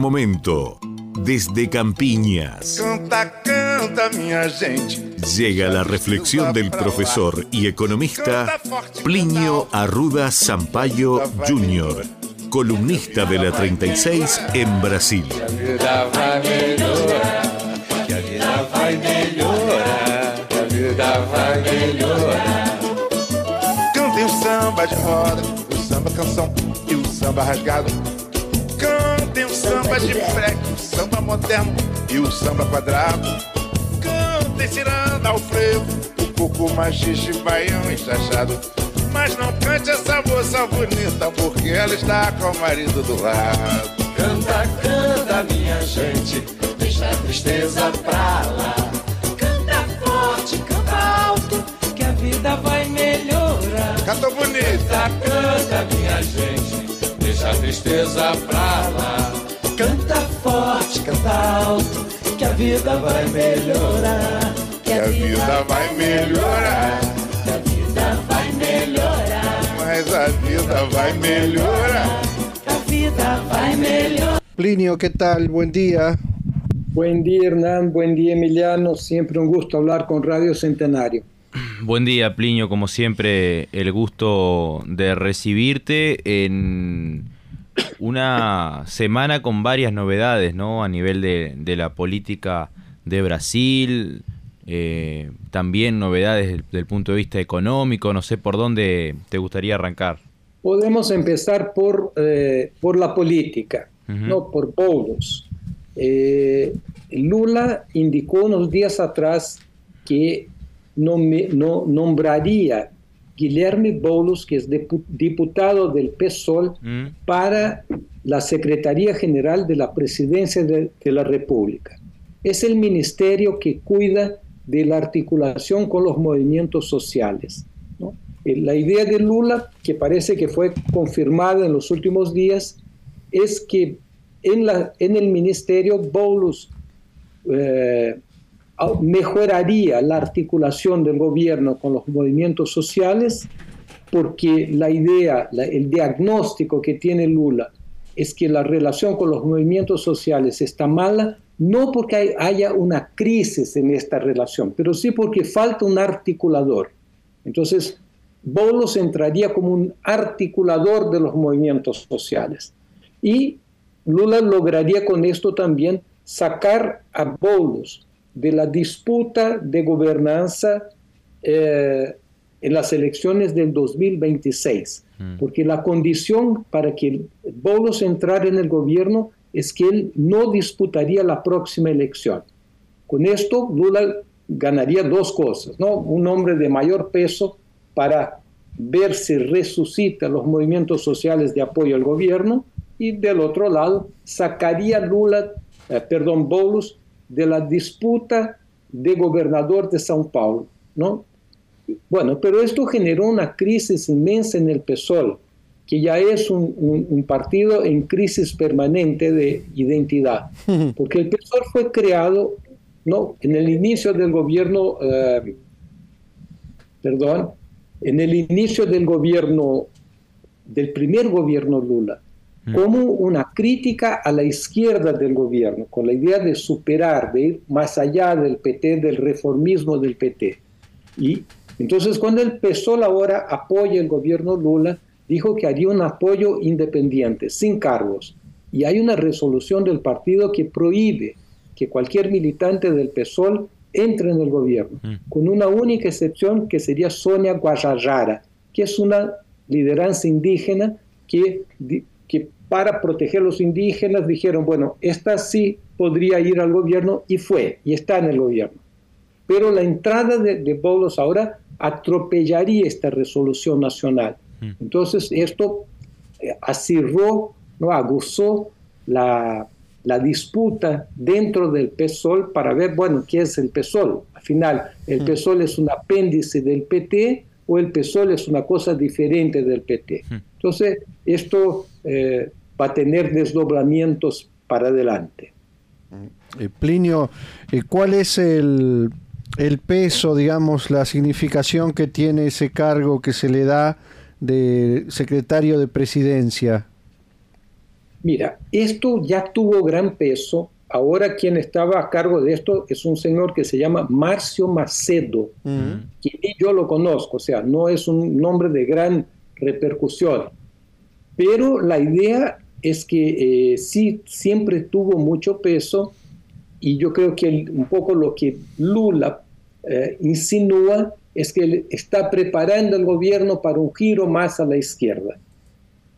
Momento. Desde Campiñas. Canta, canta, minha gente. Llega la reflexión del profesor y economista Plinio Arruda Sampaio Jr., columnista de la 36 en Brasil. Cantem o samba de roda, o samba canção e o samba rasgado. Cantem o samba de freque, o samba moderno e o samba quadrado. Cantem ciranda ao frevo, o coco machixe, baião enxachado. Mas não cante essa moça bonita, porque ela está com o marido do lado. Canta, canta, minha gente, deixa a tristeza pra lá. Canta forte, canta alto, que a vida vai melhorar. Cantou bonita. Canta, canta, minha gente, deixa a tristeza pra lá. Vida vai melhorar. Que a vida vai melhorar. Que a vida vai melhorar. Mas a vida vai melhorar. Que a vida vai melhorar. Plinio, ¿qué tal? Buen día. Buen día Hernán, buen día Emiliano, siempre un gusto hablar con Radio Centenario. Buen día, Plinio. Como siempre, el gusto de recibirte en una semana con varias novedades, ¿no? A nivel de, de la política de Brasil, eh, también novedades del, del punto de vista económico. No sé por dónde te gustaría arrancar. Podemos empezar por, eh, por la política, no por Boulos. Eh, Lula indicó unos días atrás que no, nombraría Guilherme Boulos, que es diputado del PSOL, ¿Mm? para la Secretaría General de la Presidencia de, de la República. Es el ministerio que cuida de la articulación con los movimientos sociales. ¿no? Eh, La idea de Lula, que parece que fue confirmada en los últimos días, es que en, la, en el ministerio Boulos eh, mejoraría la articulación del gobierno con los movimientos sociales, porque la idea, el diagnóstico que tiene Lula es que la relación con los movimientos sociales está mala, no porque hay- haya una crisis en esta relación, pero sí porque falta un articulador. Entonces, Boulos entraría como un articulador de los movimientos sociales. Y Lula lograría con esto también sacar a Boulos de la disputa de gobernanza eh, en las elecciones del 2026, porque la condición para que Boulos entrara en el gobierno es que él no disputaría la próxima elección. Con esto, Lula ganaría dos cosas, ¿no? Un hombre de mayor peso para ver si resucita los movimientos sociales de apoyo al gobierno y del otro lado sacaría Lula, eh, perdón, Boulos de la disputa de gobernador de São Paulo, ¿no? Bueno, pero esto generó una crisis inmensa en el PSOL, que ya es un, un- un partido en crisis permanente de identidad, porque el PSOL fue creado ¿no? en el inicio del gobierno, eh, perdón, en el inicio del gobierno, del primer gobierno Lula, como una crítica a la izquierda del gobierno, con la idea de superar, de ir más allá del PT, del reformismo del PT. Y entonces cuando el PSOL ahora apoya el gobierno Lula, dijo que haría un apoyo independiente, sin cargos. Y hay una resolución del partido que prohíbe que cualquier militante del PSOL entre en el gobierno, con una única excepción que sería Sonia Guajajara, que es una lideranza indígena que, que para proteger a los indígenas dijeron, bueno, esta sí podría ir al gobierno y fue, y está en el gobierno pero la entrada de, de Boulos ahora atropellaría esta resolución nacional. Entonces esto eh, acirró, ¿no? aguzó la, la disputa dentro del PSOL para ver, bueno, ¿qué es el PSOL? Al final, ¿el PSOL es un apéndice del PT o el PSOL es una cosa diferente del PT? Entonces, esto eh, va a tener desdoblamientos para adelante. Eh, Plinio, eh, ¿cuál es el, el peso, digamos, la significación que tiene ese cargo que se le da de secretario de presidencia? Mira, esto ya tuvo gran peso. Ahora quien estaba a cargo de esto es un señor que se llama Marcio Macedo, que yo lo conozco, o sea, no es un nombre de gran repercusión. Pero la idea es que eh, sí, siempre tuvo mucho peso y yo creo que un poco lo que Lula eh, insinúa es que él está preparando el gobierno para un giro más a la izquierda.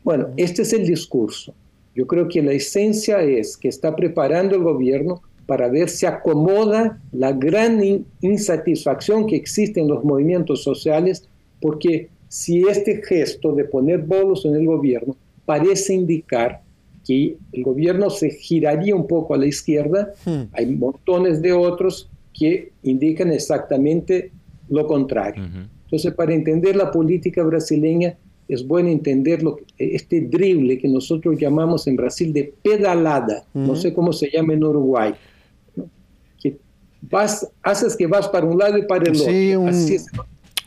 Bueno, este es el discurso. Yo creo que la esencia es que está preparando el gobierno para ver si acomoda la gran insatisfacción que existe en los movimientos sociales, porque si este gesto de poner bolos en el gobierno parece indicar que el gobierno se giraría un poco a la izquierda, hmm. hay montones de otros que indican exactamente lo contrario. Entonces, para entender la política brasileña, es bueno entender lo, este drible que nosotros llamamos en Brasil de pedalada, no sé cómo se llama en Uruguay, que vas, haces que vas para un lado y para el otro. Un,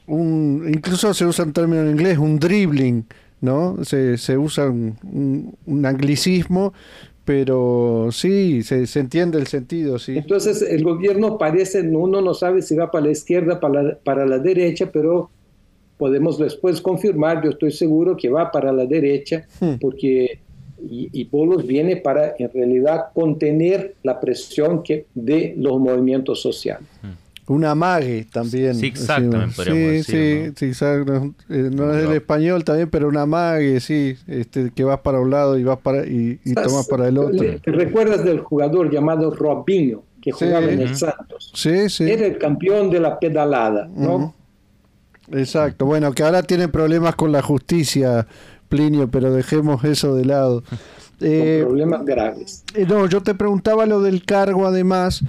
incluso se usa un término en inglés, un dribbling, ¿no? Se, se usa un, un, anglicismo, pero sí, se, se, entiende el sentido, sí. Entonces el gobierno parece, uno no sabe si va para la izquierda, para la, para la derecha, pero podemos después confirmar, yo estoy seguro que va para la derecha, hmm. porque y, y Bolos viene para en realidad contener la presión que de los movimientos sociales. Hmm. Una mague también. Sí, exactamente. Sí, sí, sí, exacto. Eh, no, es el español también, pero una mague, sí, este, que vas para un lado y vas para y, y tomas para el otro. ¿Te recuerdas del jugador llamado Robinho que jugaba en el Santos? Sí, sí. Era el campeón de la pedalada, ¿no? Exacto, bueno, que ahora tienen problemas con la justicia, Plinio, pero dejemos eso de lado. Eh, problemas graves. Eh, no, yo te preguntaba lo del cargo además,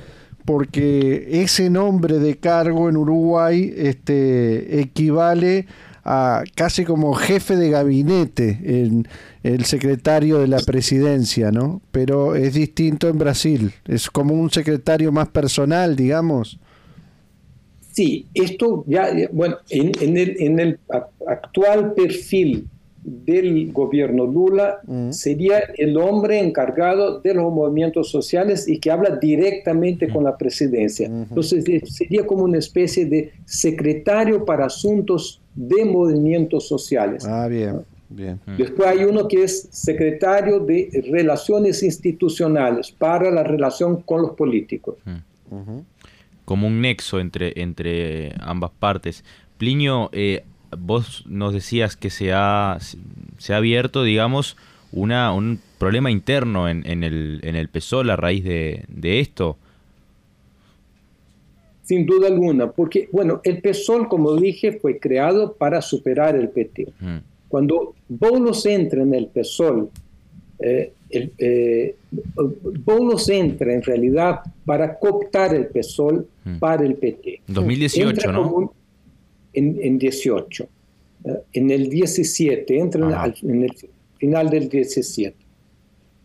porque ese nombre de cargo en Uruguay este, equivale a casi como jefe de gabinete en el secretario de la presidencia, ¿no? Pero es distinto en Brasil, es como un secretario más personal, digamos. Sí, esto ya, bueno, en, el, en el actual perfil del gobierno Lula mm. sería el hombre encargado de los movimientos sociales y que habla directamente con la presidencia. Entonces sería como una especie de secretario para asuntos de movimientos sociales. Ah, bien. Bien. Después hay uno que es secretario de Relaciones Institucionales para la relación con los políticos como un nexo entre, entre ambas partes. Plinio, eh, vos nos decías que se ha, se ha abierto, digamos, una, un problema interno en, en, el, en el PSOL a raíz de, de, esto. Sin duda alguna, porque, bueno, el PSOL, como dije, fue creado para superar el PT. Cuando Boulos entra en el PSOL, eh, el, eh, entra en realidad para cooptar el PSOL mm. para el PT. 2018, ¿no? En, en 18. Eh, en el 17, entra en el final del 17.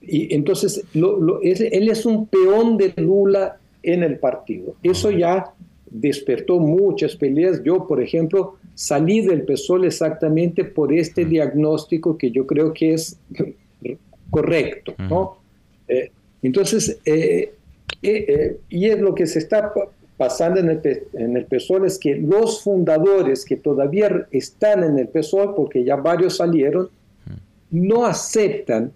Y entonces él, es un peón de Lula en el partido. Eso ya despertó muchas peleas. Yo, por ejemplo, salí del PSOL exactamente por este diagnóstico que yo creo que es correcto, ¿no? Eh, entonces, eh, eh, y es lo que se está pasando en el, en el PSOL, es que los fundadores que todavía están en el PSOL, porque ya varios salieron, no aceptan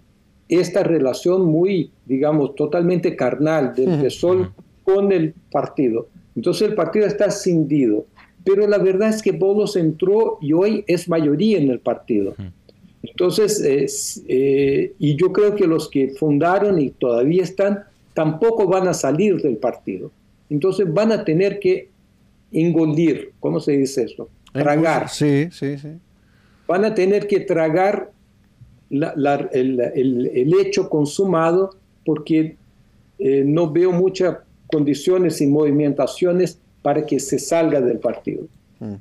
esta relación muy, digamos, totalmente carnal del PSOL con el partido. Entonces el partido está cindido. Pero la verdad es que Bolos entró y hoy es mayoría en el partido. Entonces, eh, y yo creo que los que fundaron y todavía están, tampoco van a salir del partido. Entonces van a tener que engolir, ¿cómo se dice esto? Tragar. Sí, sí, sí. Van a tener que tragar el, hecho consumado porque eh, no veo muchas condiciones y movimentaciones para que se salga del partido. Mm.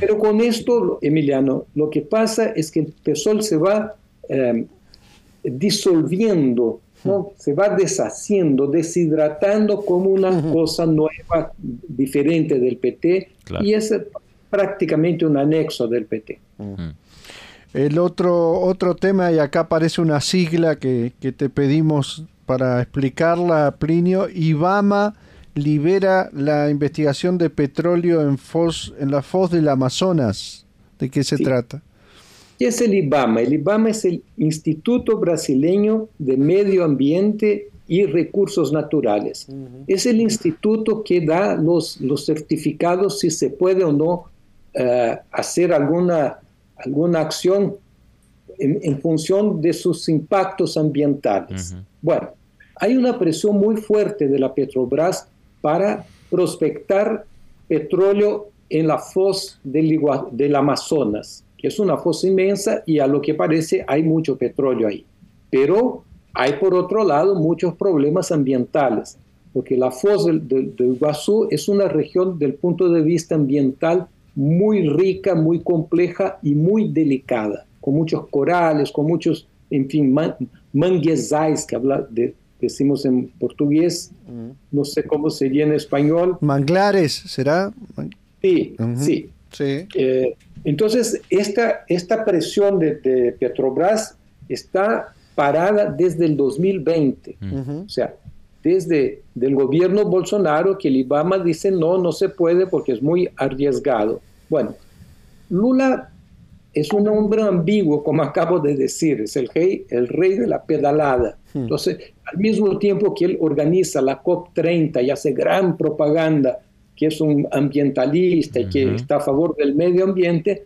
Pero con esto, Emiliano, lo que pasa es que el PSOL se va em, disolviendo, ¿no? se va deshaciendo, deshidratando como una cosa nueva, diferente del PT, y es prácticamente un anexo del PT. El otro, otro tema, y acá aparece una sigla que, que te pedimos para explicarla, Plinio, IBAMA libera la investigación de petróleo en, Fos, en la foz del Amazonas. ¿De qué se trata? ¿Qué es el IBAMA? El IBAMA es el Instituto Brasileño de Medio Ambiente y Recursos Naturales. Es el instituto que da los, los certificados si se puede o no uh, hacer alguna, alguna acción en, en, función de sus impactos ambientales. Uh -huh. Bueno, hay una presión muy fuerte de la Petrobras para prospectar petróleo en la foz del, del Amazonas, que es una fosa inmensa y a lo que parece hay mucho petróleo ahí. Pero hay por otro lado muchos problemas ambientales, porque la fosa del, del, del Iguazú es una región del punto de vista ambiental muy rica, muy compleja y muy delicada, con muchos corales, con muchos, en fin, man, manguezais, que habla de, decimos en portugués, no sé cómo sería en español. Manglares, ¿será? Sí, uh -huh. sí. sí. Eh, entonces, esta, esta presión de, de, Petrobras está parada desde el 2020. Uh -huh. O sea, desde el gobierno Bolsonaro que el IBAMA dice no, no se puede porque es muy arriesgado. Bueno, Lula es un hombre ambiguo, como acabo de decir, es el rey, el rey de la pedalada. Entonces, al mismo tiempo que él organiza la COP30 y hace gran propaganda, que es un ambientalista y que está a favor del medio ambiente,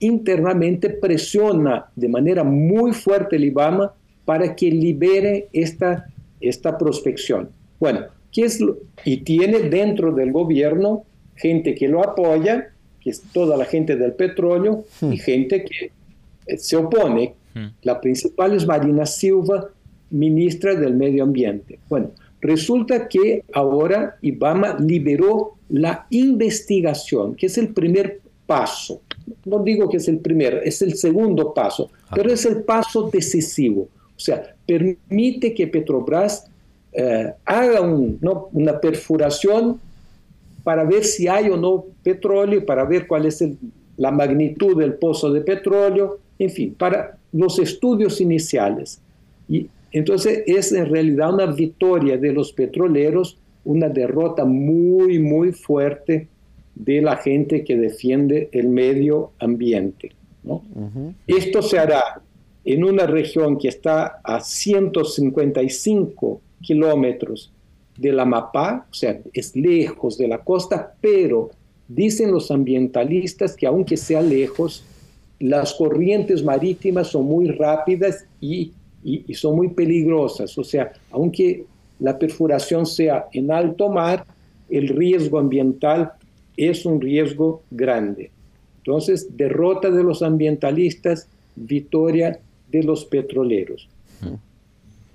internamente presiona de manera muy fuerte el IBAMA para que libere esta, esta prospección. Bueno, ¿qué es lo? y tiene dentro del gobierno gente que lo apoya, que es toda la gente del petróleo, y gente que se opone. La principal es Marina Silva, ministra del Medio Ambiente. Bueno, resulta que ahora IBAMA liberó la investigación, que es el primer paso. No digo que es el primer, es el segundo paso, ah. pero es el paso decisivo. O sea, permite que Petrobras eh, haga un, ¿no? una perforación para ver si hay o no petróleo, para ver cuál es el, la magnitud del pozo de petróleo, en fin, para los estudios iniciales. Y entonces es en realidad una victoria de los petroleros, una derrota muy, muy fuerte de la gente que defiende el medio ambiente. ¿no? Uh -huh. Esto se hará en una región que está a 155 kilómetros de la Amapá, o sea, es lejos de la costa, pero dicen los ambientalistas que aunque sea lejos, las corrientes marítimas son muy rápidas y, y, y son muy peligrosas. O sea, aunque la perforación sea en alto mar, el riesgo ambiental es un riesgo grande. Entonces, derrota de los ambientalistas, victoria de los petroleros.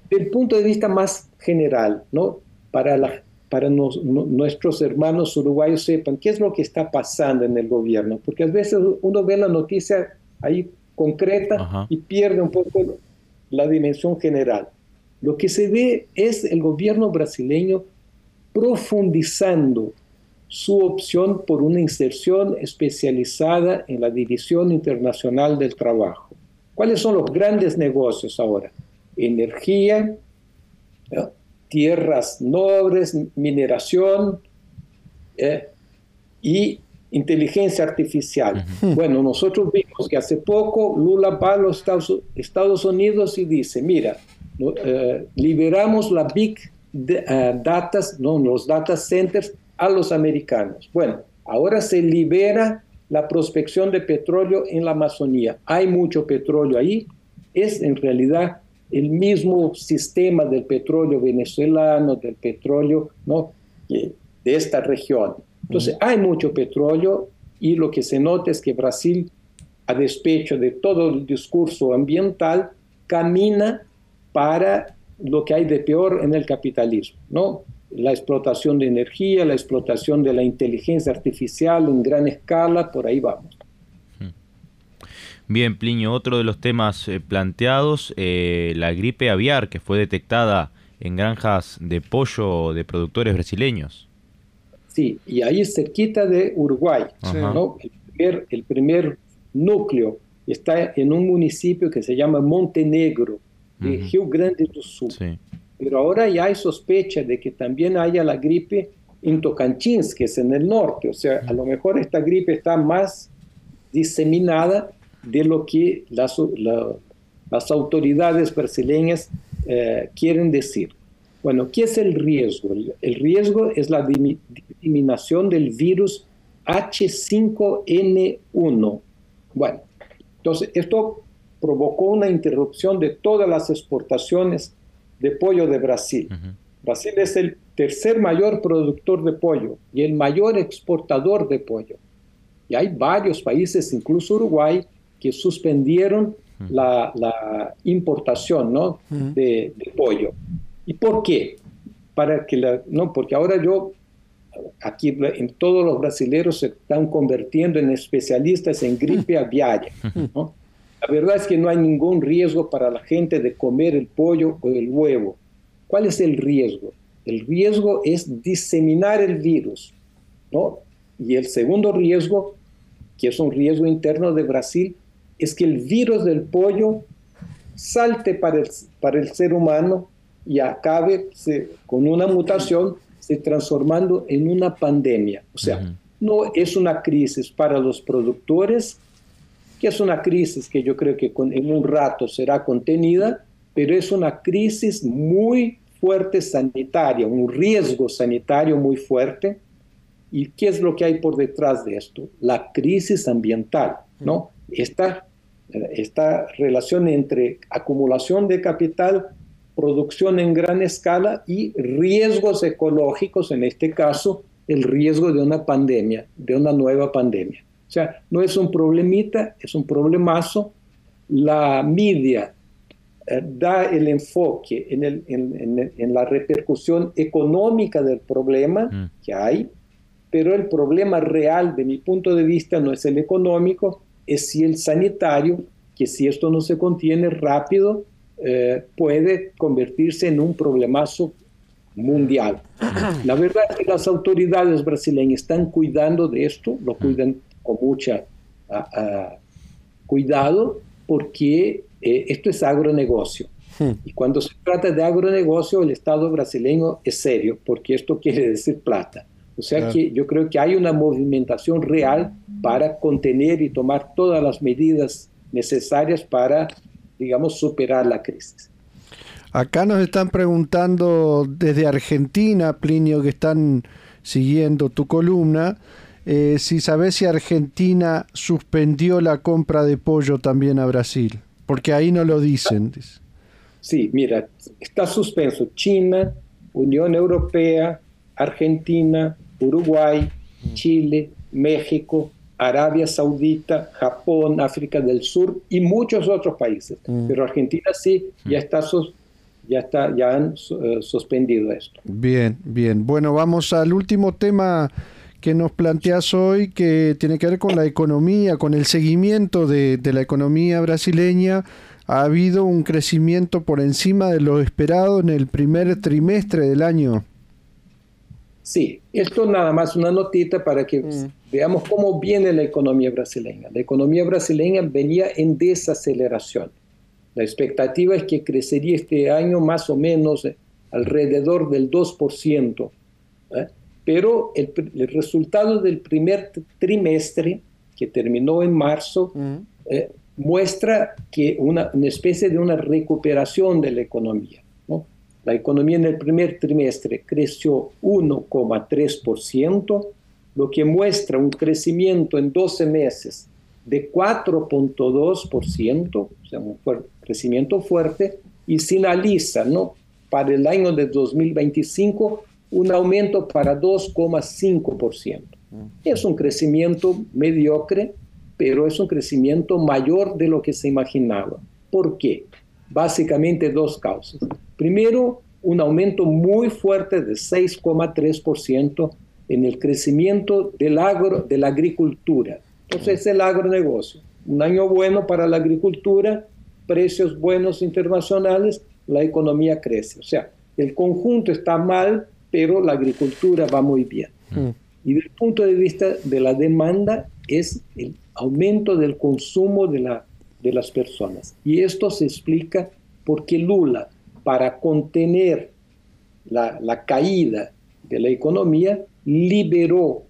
Del punto de vista más general, ¿no? para, la, para nos, no, nuestros hermanos uruguayos sepan qué es lo que está pasando en el gobierno, porque a veces uno ve la noticia ahí concreta Ajá. y pierde un poco la dimensión general. Lo que se ve es el gobierno brasileño profundizando su opción por una inserción especializada en la División Internacional del Trabajo. ¿Cuáles son los grandes negocios ahora? Energía, ¿no? tierras nobles, mineración eh, y inteligencia artificial. Bueno, nosotros vimos que hace poco Lula va a los Estados Unidos y dice, mira, eh, liberamos la Big uh, Data, no, los data centers a los americanos. Bueno, ahora se libera la prospección de petróleo en la Amazonía. Hay mucho petróleo ahí. Es en realidad el mismo sistema del petróleo venezolano, del petróleo ¿no? de esta región. Entonces, hay mucho petróleo y lo que se nota es que Brasil, a despecho de todo el discurso ambiental, camina para lo que hay de peor en el capitalismo, ¿no? La explotación de energía, la explotación de la inteligencia artificial en gran escala, por ahí vamos. Bien, Plinio, otro de los temas eh, planteados, eh, la gripe aviar que fue detectada en granjas de pollo de productores brasileños. Sí, y ahí cerquita de Uruguay, ¿no? el, primer, el primer núcleo está en un municipio que se llama Montenegro, de Rio Grande do Sul. Pero ahora ya hay sospecha de que también haya la gripe en Tocantins, que es en el norte. O sea, a lo mejor esta gripe está más diseminada de lo que las, las autoridades brasileñas eh, quieren decir. Bueno, ¿qué es el riesgo? El riesgo es la diseminación del virus H5N1. Bueno, entonces esto provocó una interrupción de todas las exportaciones de pollo de Brasil. Brasil es el tercer mayor productor de pollo y el mayor exportador de pollo. Y hay varios países, incluso Uruguay, que suspendieron la, importación ¿no? de, pollo. ¿Y por qué? Para que la, no, porque ahora yo, aquí en todos los brasileños se están convirtiendo en especialistas en gripe aviaria. ¿no? La verdad es que no hay ningún riesgo para la gente de comer el pollo o el huevo. ¿Cuál es el riesgo? El riesgo es diseminar el virus. ¿no? Y el segundo riesgo, que es un riesgo interno de Brasil, es que el virus del pollo salte para el, para el ser humano y acabe con una mutación se transformando en una pandemia. O sea, no es una crisis para los productores, que es una crisis que yo creo que en un rato será contenida, pero es una crisis muy fuerte sanitaria, un riesgo sanitario muy fuerte. ¿Y qué es lo que hay por detrás de esto? La crisis ambiental, ¿no? Esta, esta relación entre acumulación de capital, producción en gran escala y riesgos ecológicos, en este caso, el riesgo de una pandemia, de una nueva pandemia. O sea, no es un problemita, es un problemazo. La media eh, da el enfoque en, el, en, la repercusión económica del problema mm. que hay, pero el problema real, de mi punto de vista, no es el económico, es si el sanitario, que si esto no se contiene rápido, eh, puede convertirse en un problemazo mundial. La verdad es que las autoridades brasileñas están cuidando de esto, lo cuidan con mucha cuidado porque eh, esto es agronegocio. Hmm. Y cuando se trata de agronegocio, el Estado brasileño es serio, porque esto quiere decir plata. O sea que yo creo que hay una movimentación real para contener y tomar todas las medidas necesarias para, digamos, superar la crisis. Acá nos están preguntando desde Argentina, Plinio, que están siguiendo tu columna, eh, si sabes si Argentina suspendió la compra de pollo también a Brasil, porque ahí no lo dicen. Sí, mira, está suspenso China, Unión Europea, Argentina, Uruguay, Chile, México, Arabia Saudita, Japón, África del Sur y muchos otros países. Mm. Pero Argentina sí, ya está ya está, ya han eh, suspendido esto. Bien, bien. Bueno, vamos al último tema que nos planteas hoy que tiene que ver con la economía, con el seguimiento de, la economía brasileña. Ha habido un crecimiento por encima de lo esperado en el primer trimestre del año. Sí, esto nada más una notita para que mm. veamos cómo viene la economía brasileña. La economía brasileña venía en desaceleración. La expectativa es que crecería este año más o menos alrededor del 2%. ¿eh? Pero el, resultado del primer trimestre, que terminó en marzo, eh, muestra que una, especie de una recuperación de la economía. La economía en el primer trimestre creció 1,3%, lo que muestra un crecimiento en 12 meses de 4.2%, o sea, un crecimiento fuerte, y finaliza ¿no? para el año de 2025 un aumento para 2,5%. Es un crecimiento mediocre, pero es un crecimiento mayor de lo que se imaginaba. ¿Por qué? Básicamente dos causas. Primero, un aumento muy fuerte de 6,3% en el crecimiento del agro, de la agricultura. Entonces, es el agronegocio. Un año bueno para la agricultura, precios buenos internacionales, la economía crece. O sea, el conjunto está mal, pero la agricultura va muy bien. Mm. Y desde el punto de vista de la demanda es el aumento del consumo de la de las personas. Y esto se explica porque Lula, para contener la, la caída de la economía, liberó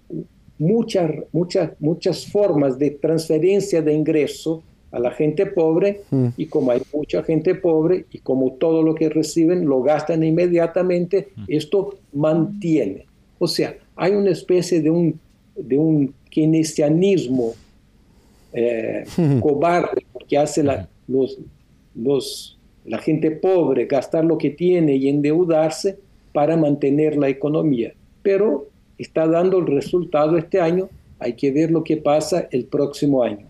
muchas, muchas, muchas formas de transferencia de ingreso a la gente pobre mm. y como hay mucha gente pobre y como todo lo que reciben lo gastan inmediatamente, mm. esto mantiene. O sea, hay una especie de un, de un keynesianismo eh, cobarde que hace la, los, los, la gente pobre gastar lo que tiene y endeudarse para mantener la economía. Pero está dando el resultado este año, hay que ver lo que pasa el próximo año.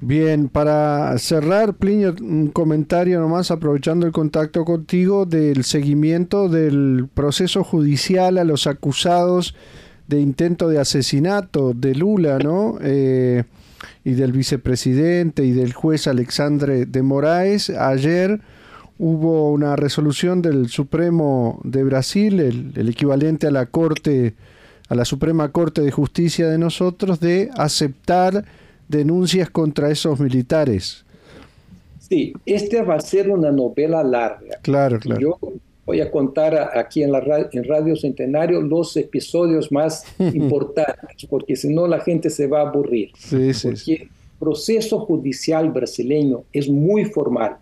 Bien, para cerrar, Plinio, un comentario nomás, aprovechando el contacto contigo, del seguimiento del proceso judicial a los acusados de intento de asesinato de Lula, ¿no? Eh, y del vicepresidente y del juez Alexandre de Moraes. Ayer hubo una resolución del Supremo de Brasil, el, el equivalente a la Corte, a la Suprema Corte de Justicia de nosotros, de aceptar denuncias contra esos militares. Sí, esta va a ser una novela larga. Claro, claro. Yo voy a contar aquí en, la, en Radio Centenario los episodios más importantes, porque si no la gente se va a aburrir. Sí, sí, porque el proceso judicial brasileño es muy formal,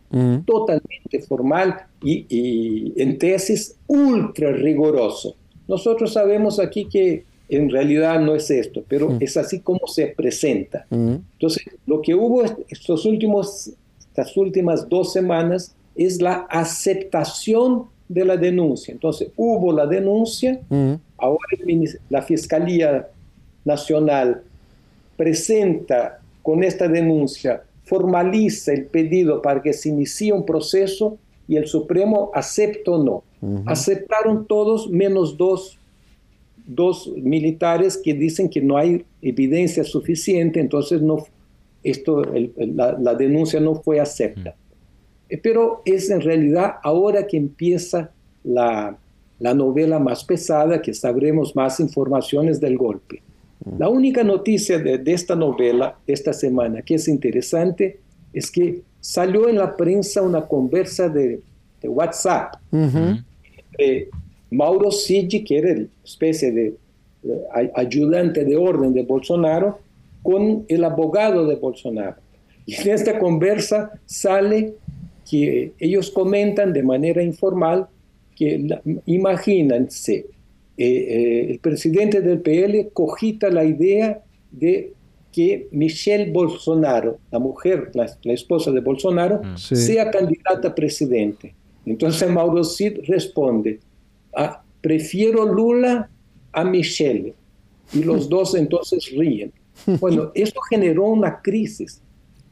totalmente formal y, y en tesis ultra riguroso. Nosotros sabemos aquí que en realidad no es esto, pero mm. es así como se presenta. Mm. Entonces, lo que hubo estos últimos, estas últimas dos semanas es la aceptación de la denuncia. Entonces, hubo la denuncia, mm. ahora la Fiscalía Nacional presenta con esta denuncia, formaliza el pedido para que se inicie un proceso y el Supremo acepta o no. Aceptaron todos menos dos dos militares que dicen que no hay evidencia suficiente, entonces no, esto, la, denuncia no fue aceptada. Mm. Eh, pero es en realidad ahora que empieza la, novela más pesada, que sabremos más informaciones del golpe. Mm. La única noticia de, esta novela, esta semana, que es interesante, es que salió en la prensa una conversa de, WhatsApp Mauro Cid, que era una especie de ayudante de orden de Bolsonaro, con el abogado de Bolsonaro. Y en esta conversa sale que ellos comentan de manera informal que imagínense, eh, eh, el presidente del PL cogita la idea de que Michelle Bolsonaro, la mujer, la, esposa de Bolsonaro, mm. sea candidata a presidente. Entonces Mauro Cid responde, prefiero Lula a Michelle. Y los dos entonces ríen. Bueno, eso generó una crisis,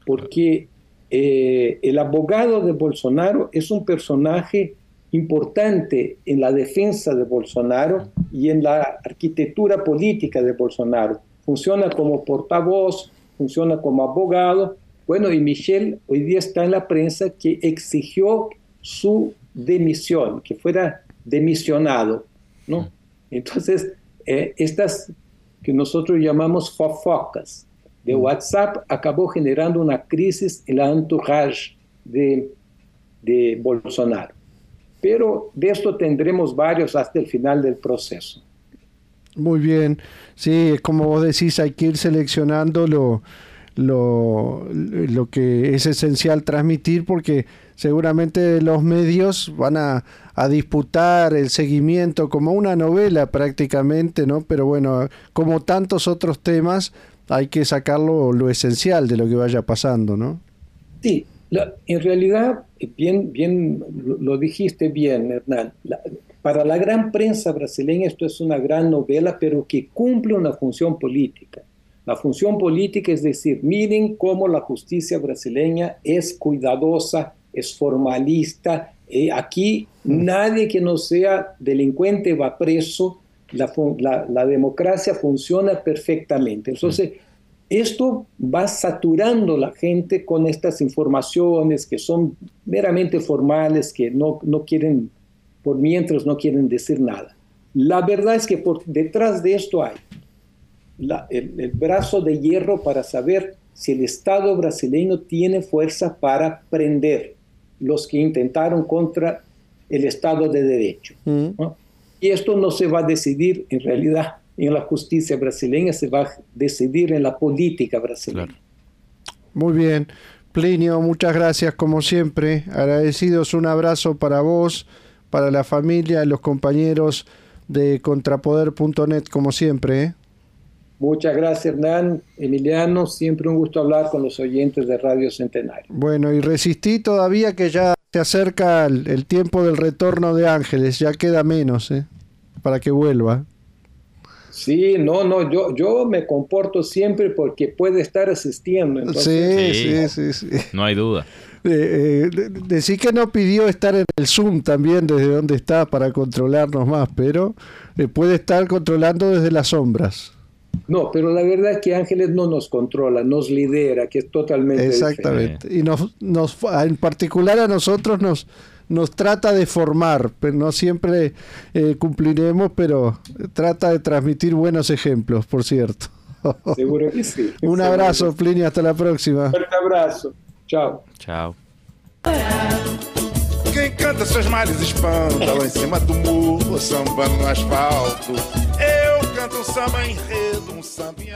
porque eh, el abogado de Bolsonaro es un personaje importante en la defensa de Bolsonaro y en la arquitectura política de Bolsonaro. Funciona como portavoz, funciona como abogado. Bueno, y Michelle hoy día está en la prensa que exigió su demisión, que fuera demisionado, ¿no? Entonces, eh, estas que nosotros llamamos fofocas de WhatsApp acabó generando una crisis en la entourage de, de Bolsonaro. Pero de esto tendremos varios hasta el final del proceso. Muy bien, sí, como vos decís, hay que ir seleccionando lo, lo, que es esencial transmitir porque seguramente los medios van a, a, disputar el seguimiento como una novela prácticamente, ¿no? Pero bueno, como tantos otros temas, hay que sacarlo lo esencial de lo que vaya pasando, ¿no? Sí, en realidad, bien, bien, lo dijiste bien, Hernán. para la gran prensa brasileña esto es una gran novela, pero que cumple una función política. La función política es decir, miren cómo la justicia brasileña es cuidadosa, es formalista. Eh, aquí mm. nadie que no sea delincuente va preso. La, democracia funciona perfectamente. Entonces, mm. esto va saturando la gente con estas informaciones que son meramente formales, que no, no quieren, por mientras no quieren decir nada. La verdad es que por detrás de esto hay el, brazo de hierro para saber si el Estado brasileño tiene fuerza para prender los que intentaron contra el Estado de Derecho. Mm. Y esto no se va a decidir en realidad en la justicia brasileña, se va a decidir en la política brasileña. Muy bien. Plinio, muchas gracias como siempre. Agradecidos, un abrazo para vos, para la familia, los compañeros de contrapoder.net como siempre. ¿eh? Muchas gracias, Hernán. Emiliano, siempre un gusto hablar con los oyentes de Radio Centenario. Bueno, y resistí todavía que ya se acerca el, tiempo del retorno de Ángeles, ya queda menos, ¿eh? para que vuelva. Sí, no, no, yo, yo me comporto siempre porque puede estar asistiendo. sí, sí, sí, sí, No hay duda. Eh, eh decir que no pidió estar en el Zoom también desde donde está para controlarnos más, pero eh, puede estar controlando desde las sombras. No, pero la verdad es que Ángeles no nos controla, nos lidera, que es totalmente Exactamente. Y nos, nos, en particular a nosotros nos, nos trata de formar, pero no siempre eh, cumpliremos, pero trata de transmitir buenos ejemplos, por cierto. Seguro que sí. Un abrazo, Plinio, hasta la próxima. Un abrazo. Chao. Chao. Quem canta seus males espanta lá em cima do muro, samba no asfalto. Eu canto um samba enredo, um samba em